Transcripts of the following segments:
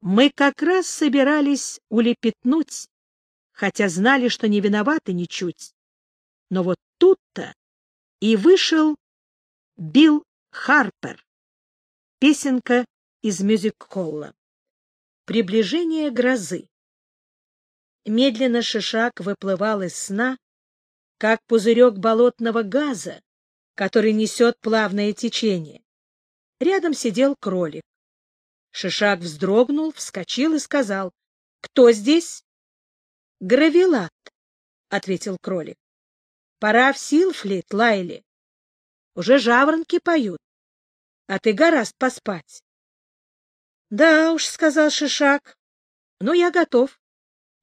Мы как раз собирались улепетнуть, хотя знали, что не виноваты ничуть. Но вот тут-то и вышел Билл Харпер. Песенка из мюзик-холла. Приближение грозы. Медленно Шишак выплывал из сна, как пузырек болотного газа, который несет плавное течение. Рядом сидел кролик. Шишак вздрогнул, вскочил и сказал, — Кто здесь? — Гравилат, — ответил кролик. — Пора в Силфлит, Лайли. Уже жаворонки поют, а ты гораст поспать. — Да уж, — сказал Шишак, — ну, я готов.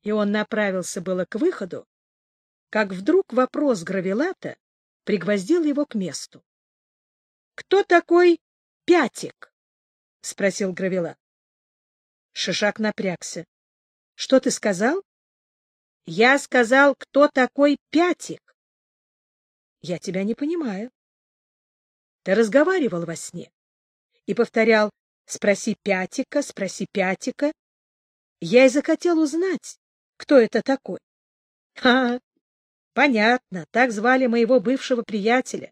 И он направился было к выходу, как вдруг вопрос Гравилата пригвоздил его к месту. — Кто такой Пятик? — спросил Гравилат. Шишак напрягся. — Что ты сказал? — Я сказал, кто такой Пятик. — Я тебя не понимаю. Ты разговаривал во сне и повторял «Спроси Пятика, спроси Пятика». Я и захотел узнать, кто это такой. Ха, понятно, так звали моего бывшего приятеля.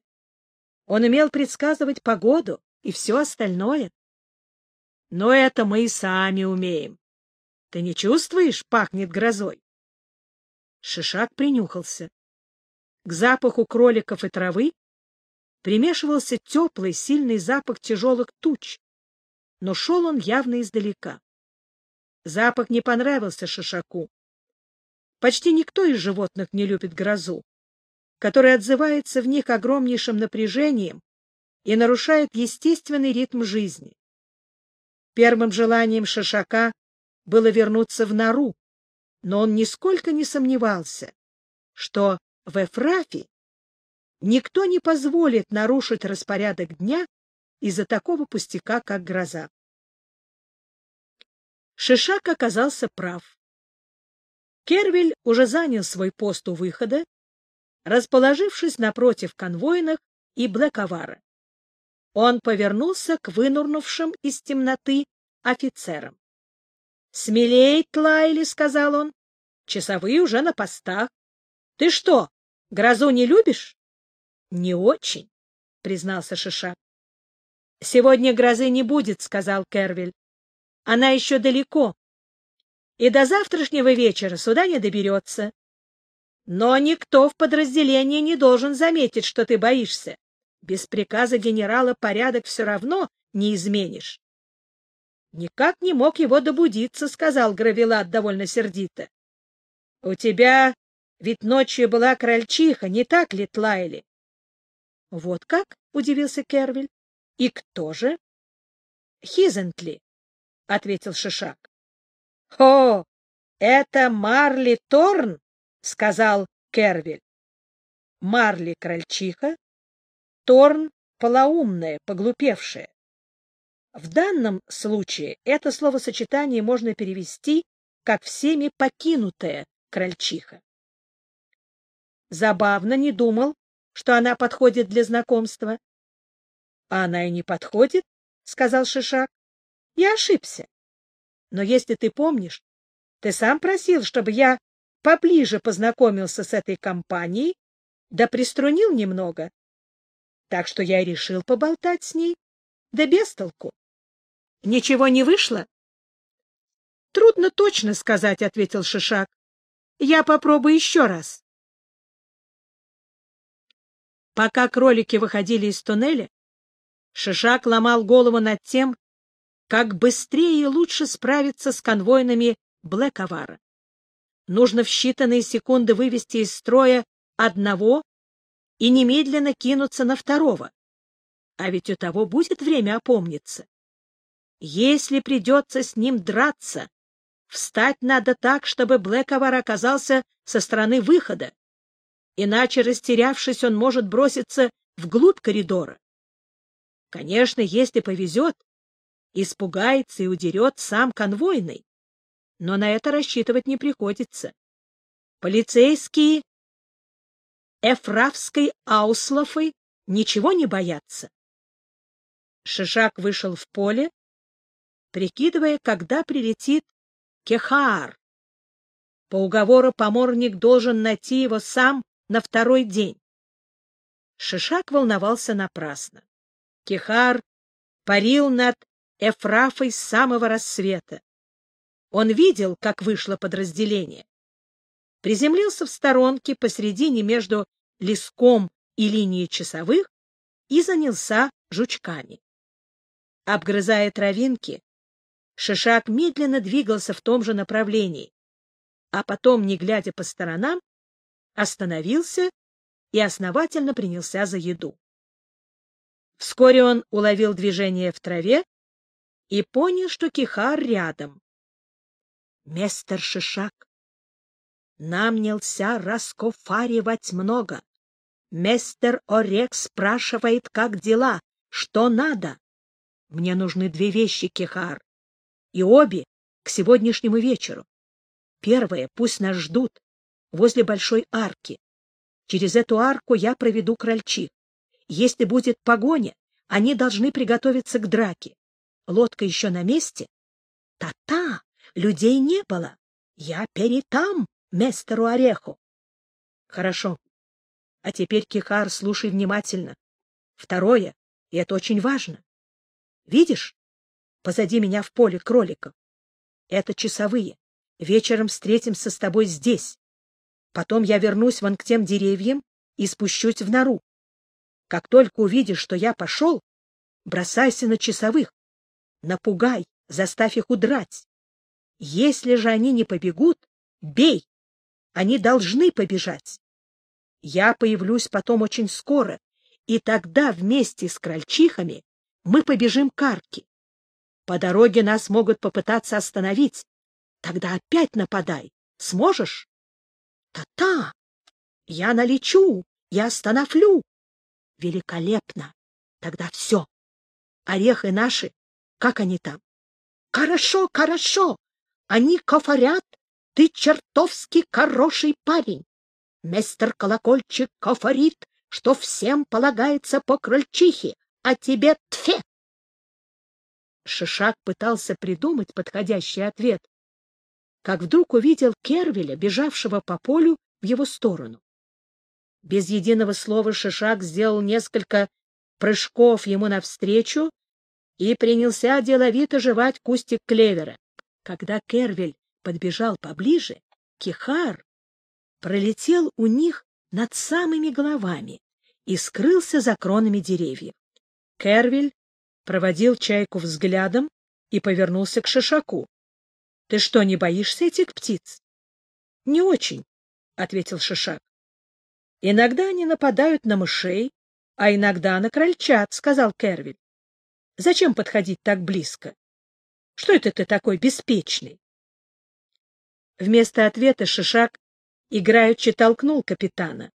Он умел предсказывать погоду и все остальное. Но это мы и сами умеем. Ты не чувствуешь, пахнет грозой? Шишак принюхался. К запаху кроликов и травы примешивался теплый, сильный запах тяжелых туч, но шел он явно издалека. Запах не понравился Шишаку. Почти никто из животных не любит грозу, которая отзывается в них огромнейшим напряжением и нарушает естественный ритм жизни. Первым желанием Шишака было вернуться в нору, но он нисколько не сомневался, что в Эфрафе никто не позволит нарушить распорядок дня из-за такого пустяка, как гроза. Шишак оказался прав. Кервиль уже занял свой пост у выхода, расположившись напротив конвойных и Блэковара. Он повернулся к вынурнувшим из темноты офицерам. — Смелей, Тлайли, — сказал он, — часовые уже на постах. Ты что, грозу не любишь? — Не очень, — признался Шишак. — Сегодня грозы не будет, — сказал Кервиль. — Она еще далеко и до завтрашнего вечера сюда не доберется. Но никто в подразделении не должен заметить, что ты боишься. Без приказа генерала порядок все равно не изменишь. — Никак не мог его добудиться, — сказал Гравилат довольно сердито. — У тебя ведь ночью была крольчиха, не так ли, Тлайли? — Вот как? — удивился Кервиль. — И кто же? — Хизентли, — ответил Шишак. — О, это Марли Торн, — сказал Кервиль. Марли — крольчиха, Торн — полоумная, поглупевшая. В данном случае это словосочетание можно перевести как всеми покинутая крольчиха. Забавно не думал, что она подходит для знакомства. — А она и не подходит, — сказал Шишак. — Я ошибся. Но если ты помнишь, ты сам просил, чтобы я поближе познакомился с этой компанией, да приструнил немного. Так что я решил поболтать с ней, да без толку. Ничего не вышло? — Трудно точно сказать, — ответил Шишак. — Я попробую еще раз. Пока кролики выходили из туннеля, Шишак ломал голову над тем, как быстрее и лучше справиться с конвойными Блэковара. Нужно в считанные секунды вывести из строя одного и немедленно кинуться на второго. А ведь у того будет время опомниться. Если придется с ним драться, встать надо так, чтобы Блэковар оказался со стороны выхода. Иначе, растерявшись, он может броситься вглубь коридора. Конечно, если повезет, испугается и удерет сам конвойный. Но на это рассчитывать не приходится. Полицейские Эфравской Ауслофы ничего не боятся. Шишак вышел в поле, прикидывая, когда прилетит Кехаар. По уговору поморник должен найти его сам на второй день. Шишак волновался напрасно. Кехар парил над Эфрафой с самого рассвета. Он видел, как вышло подразделение. Приземлился в сторонке посредине между леском и линией часовых и занялся жучками. Обгрызая травинки, Шишак медленно двигался в том же направлении, а потом, не глядя по сторонам, остановился и основательно принялся за еду. Вскоре он уловил движение в траве и понял, что Кихар рядом. — Мистер Шишак, нам нельзя раскофаривать много. Мистер Орек спрашивает, как дела, что надо. Мне нужны две вещи, Кихар, и обе к сегодняшнему вечеру. Первое, пусть нас ждут возле большой арки. Через эту арку я проведу крольчих. Если будет погоня, они должны приготовиться к драке. Лодка еще на месте? Та-та, людей не было. Я перетам, местеру Ореху. Хорошо. А теперь, Кихар, слушай внимательно. Второе, и это очень важно. Видишь, позади меня в поле кроликов. Это часовые. Вечером встретимся с тобой здесь. Потом я вернусь вон к тем деревьям и спущусь в нору. Как только увидишь, что я пошел, бросайся на часовых. Напугай, заставь их удрать. Если же они не побегут, бей. Они должны побежать. Я появлюсь потом очень скоро, и тогда вместе с крольчихами мы побежим к арке. По дороге нас могут попытаться остановить. Тогда опять нападай. Сможешь? Та-та! Я налечу, я остановлю. Великолепно! Тогда все. Орехи наши, как они там? Хорошо, хорошо. Они кофарят. Ты чертовски хороший парень. Мистер Колокольчик кофарит, что всем полагается по крольчихе, а тебе тфе. Шишак пытался придумать подходящий ответ, как вдруг увидел Кервеля, бежавшего по полю в его сторону. Без единого слова Шишак сделал несколько прыжков ему навстречу и принялся деловито жевать кустик клевера. Когда Кервель подбежал поближе, Кихар пролетел у них над самыми головами и скрылся за кронами деревьев. Кервель проводил чайку взглядом и повернулся к Шишаку. — Ты что, не боишься этих птиц? — Не очень, — ответил Шишак. — Иногда они нападают на мышей, а иногда на крольчат, — сказал Кервиль. — Зачем подходить так близко? Что это ты такой беспечный? Вместо ответа Шишак играючи толкнул капитана.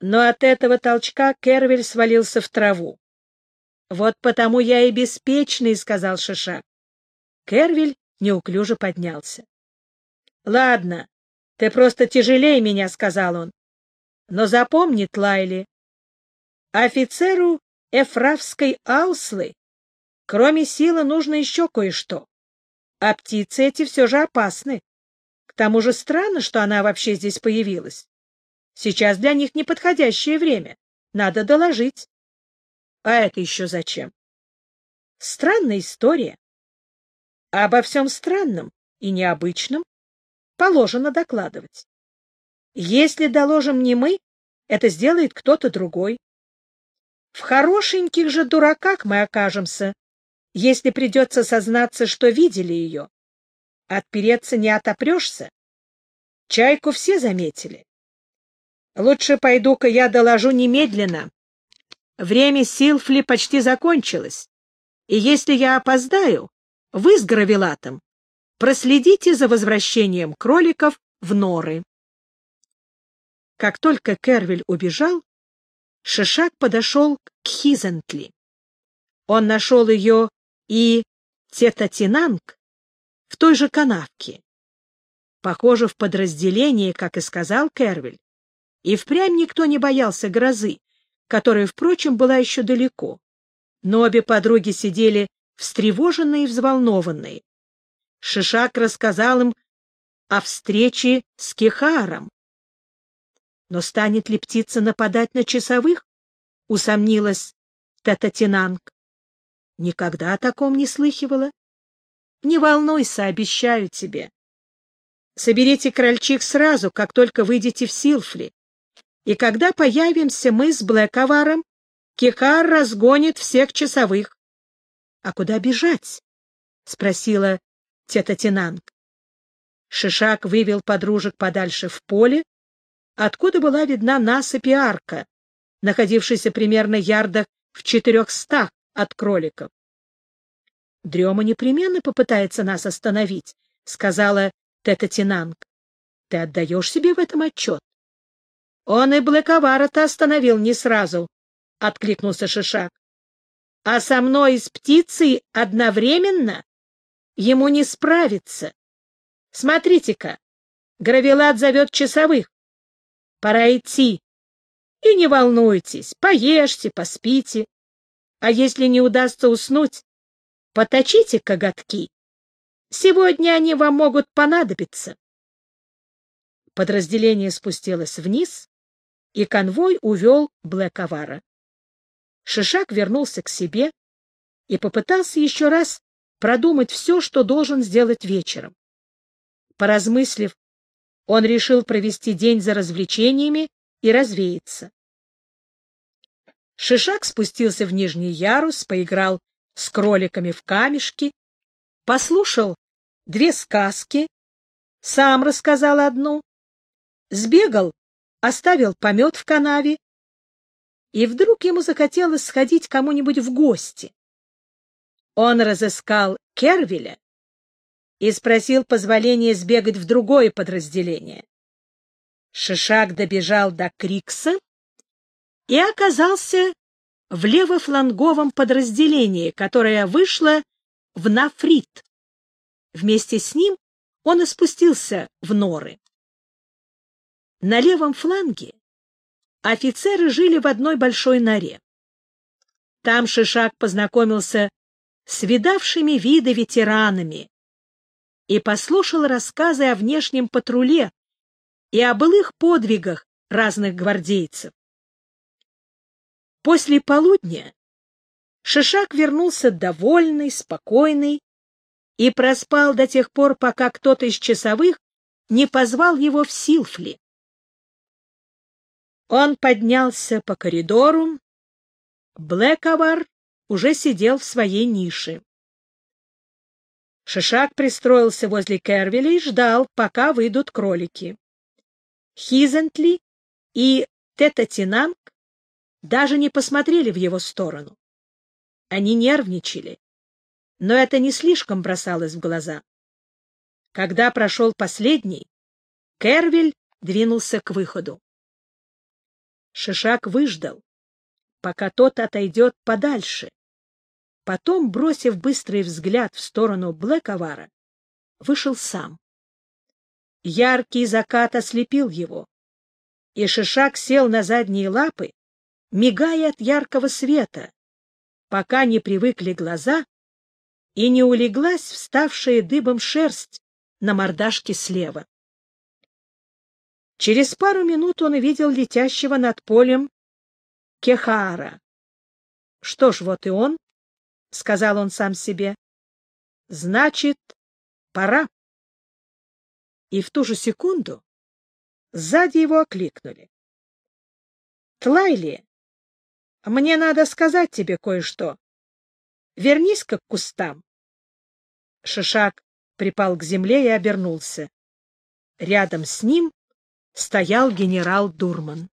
Но от этого толчка Кервиль свалился в траву. — Вот потому я и беспечный, — сказал Шишак. Кервиль неуклюже поднялся. — Ладно, ты просто тяжелее меня, — сказал он. — Но запомни, Тлайли, офицеру эфравской ауслы, кроме силы, нужно еще кое-что. А птицы эти все же опасны. К тому же странно, что она вообще здесь появилась. Сейчас для них неподходящее время. Надо доложить. А это еще зачем? Странная история. Обо всем странном и необычном положено докладывать. Если доложим не мы, это сделает кто-то другой. В хорошеньких же дураках мы окажемся, если придется сознаться, что видели ее. Отпереться не отопрешься. Чайку все заметили. Лучше пойду-ка я доложу немедленно. Время Силфли почти закончилось, и если я опоздаю, вы с Гравилатом проследите за возвращением кроликов в норы. Как только Кервиль убежал, Шишак подошел к Хизентли. Он нашел ее и Тетатинанг в той же канавке. Похоже, в подразделении, как и сказал Кервиль, и впрямь никто не боялся грозы, которая, впрочем, была еще далеко. Но обе подруги сидели встревоженные и взволнованные. Шишак рассказал им о встрече с Кехаром. Но станет ли птица нападать на часовых? Усомнилась Тататинанг. Никогда о таком не слыхивала. Не волнуйся, обещаю тебе. Соберите крольчих сразу, как только выйдете в Силфли. И когда появимся мы с Блэковаром, Кихар разгонит всех часовых. — А куда бежать? — спросила тета Тинанг. Шишак вывел подружек подальше в поле, откуда была видна насыпь и арка, находившаяся примерно ярдах в четырехстах от кроликов. — Дрема непременно попытается нас остановить, — сказала Тета Тинанг. — Ты отдаешь себе в этом отчет? — Он и Блэковара-то остановил не сразу, — откликнулся Шишак. — А со мной с птицей одновременно ему не справиться. Смотрите-ка, Гравелат зовет часовых. Пора идти. И не волнуйтесь, поешьте, поспите. А если не удастся уснуть, поточите коготки. Сегодня они вам могут понадобиться. Подразделение спустилось вниз, и конвой увел Блэковара. Шишак вернулся к себе и попытался еще раз продумать все, что должен сделать вечером. Поразмыслив, он решил провести день за развлечениями и развеяться. Шишак спустился в нижний ярус, поиграл с кроликами в камешки, послушал две сказки, сам рассказал одну, сбегал, оставил помет в канаве, и вдруг ему захотелось сходить кому-нибудь в гости. Он разыскал Кервеля и спросил позволения сбегать в другое подразделение. Шишак добежал до Крикса и оказался в левофланговом подразделении, которое вышло в Нафрит. Вместе с ним он и спустился в норы. На левом фланге офицеры жили в одной большой норе. Там Шишак познакомился с видавшими виды ветеранами и послушал рассказы о внешнем патруле и о былых подвигах разных гвардейцев. После полудня Шишак вернулся довольный, спокойный и проспал до тех пор, пока кто-то из часовых не позвал его в Силфли. Он поднялся по коридору. Блэковар уже сидел в своей нише. Шишак пристроился возле Кервеля и ждал, пока выйдут кролики. Хизентли и Тетатинанг даже не посмотрели в его сторону. Они нервничали, но это не слишком бросалось в глаза. Когда прошел последний, Кервель двинулся к выходу. Шишак выждал, пока тот отойдет подальше, Потом, бросив быстрый взгляд в сторону Блэковара, вышел сам. Яркий закат ослепил его, и Шишак сел на задние лапы, мигая от яркого света, пока не привыкли глаза и не улеглась вставшая дыбом шерсть на мордашке слева. Через пару минут он увидел летящего над полем Кехара. Что ж, вот и он. — сказал он сам себе. — Значит, пора. И в ту же секунду сзади его окликнули. — Тлайли, мне надо сказать тебе кое-что. Вернись-ка к кустам. Шишак припал к земле и обернулся. Рядом с ним стоял генерал Дурман.